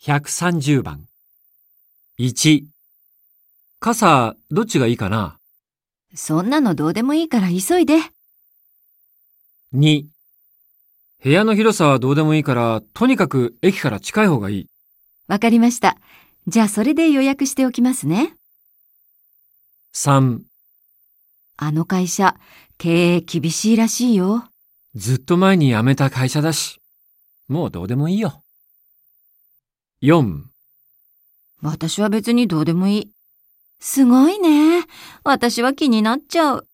130番。1、傘、どっちがいいかな？そんなのどうでもいいから急いで。?2、部屋の広さはどうでもいいから、とにかく駅から近い方がいい。わかりました。じゃあそれで予約しておきますね。3、あの会社、経営厳しいらしいよ。ずっと前に辞めた会社だし、もうどうでもいいよ。4、私は別にどうでもいい。すごいね。私は気になっちゃう。